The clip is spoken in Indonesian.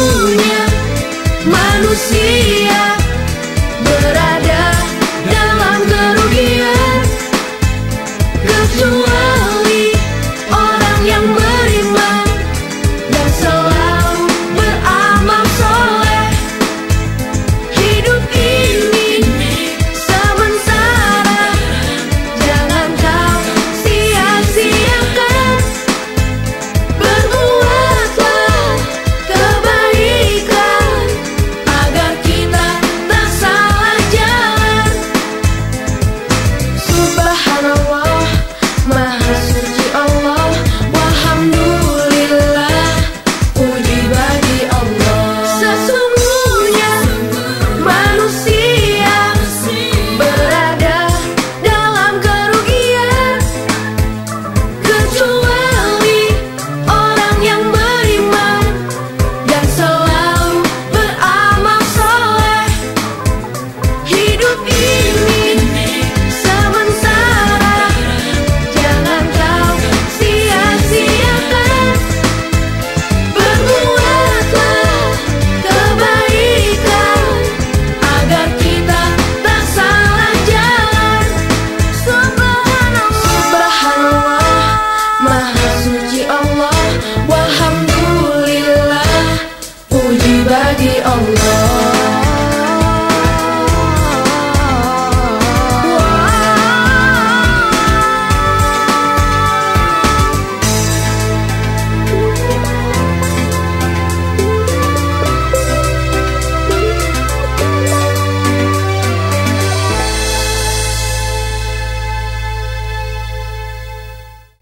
dunia manusia